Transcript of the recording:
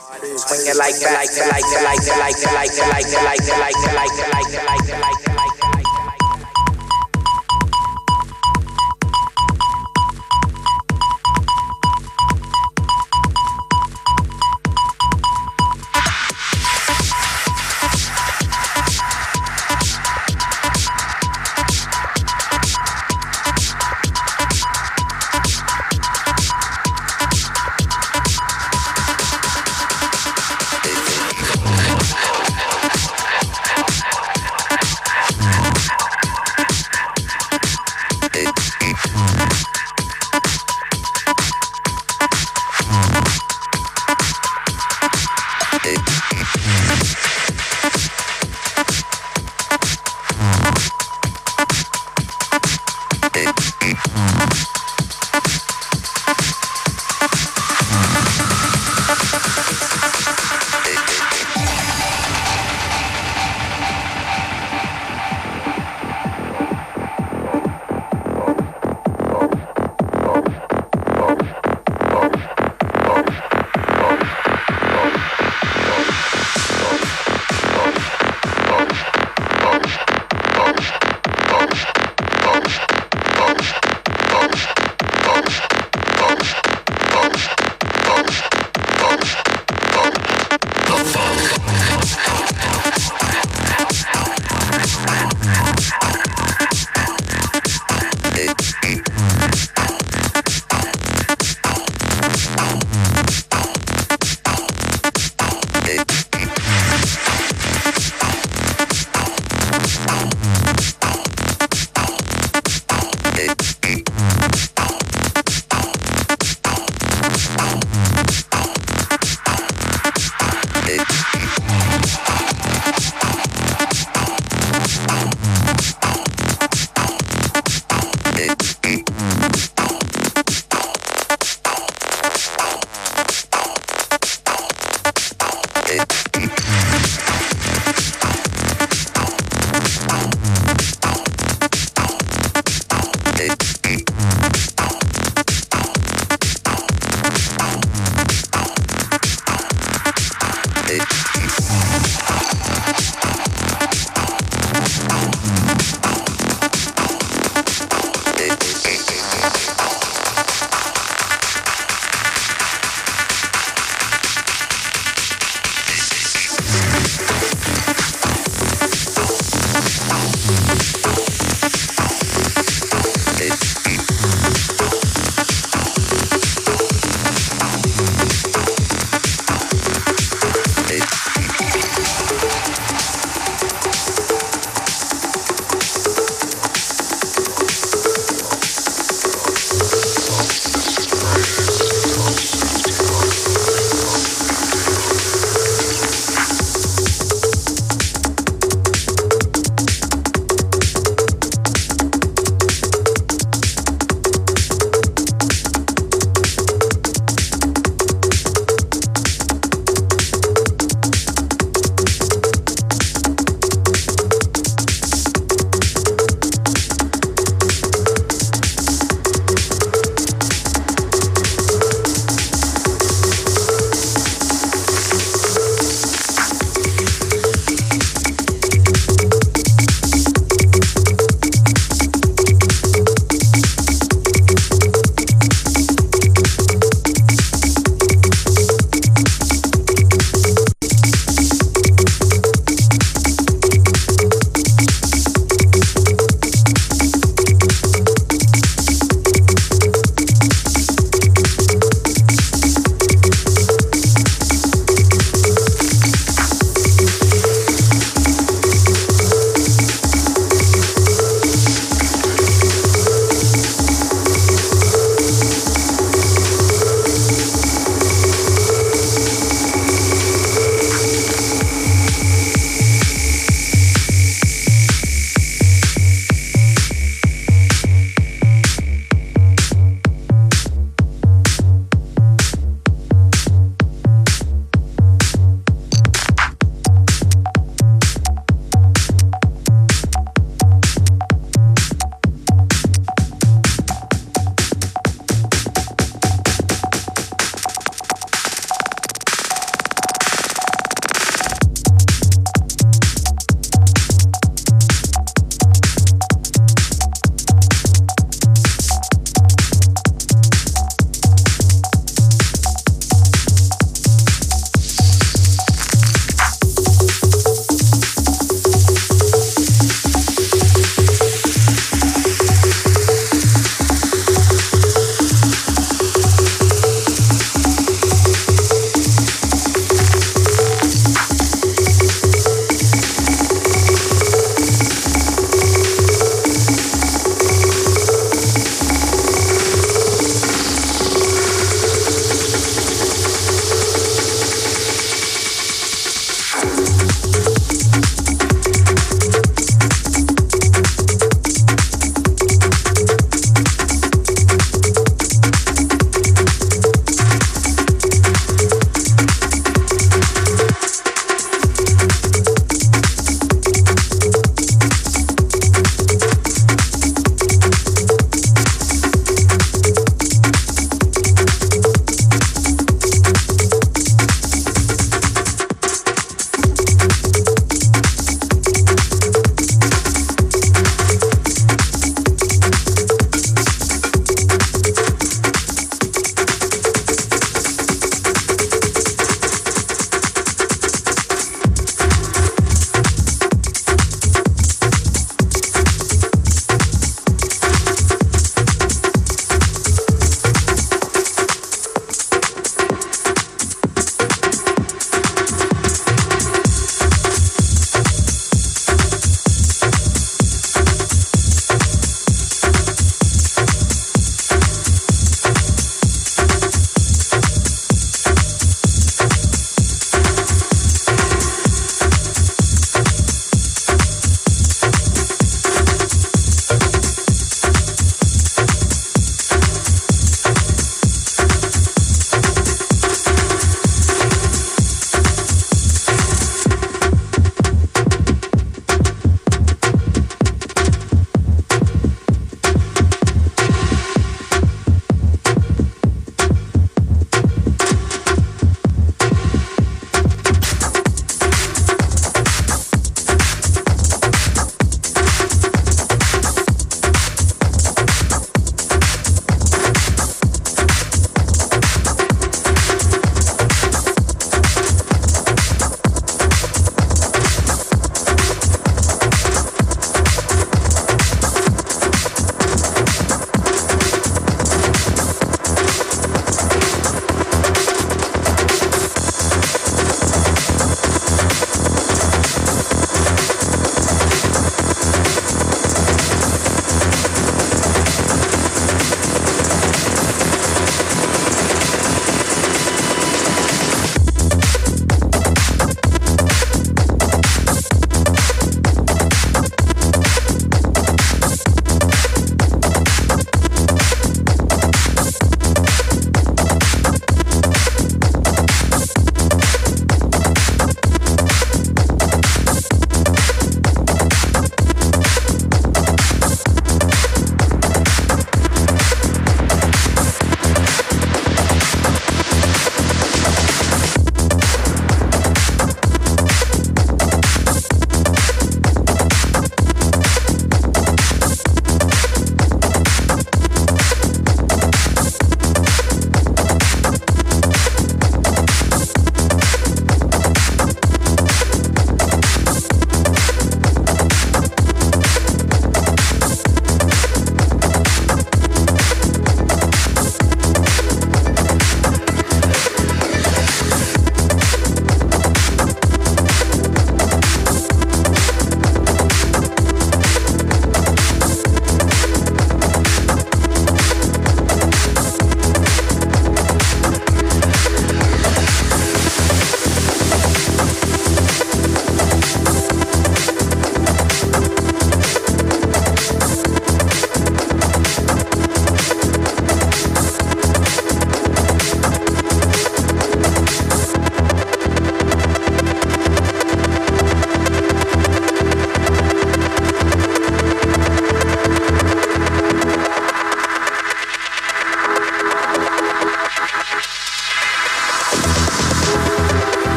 Swing it like that, like that, like that, like that, like that, like that, like that, like that, like that, like that, like that,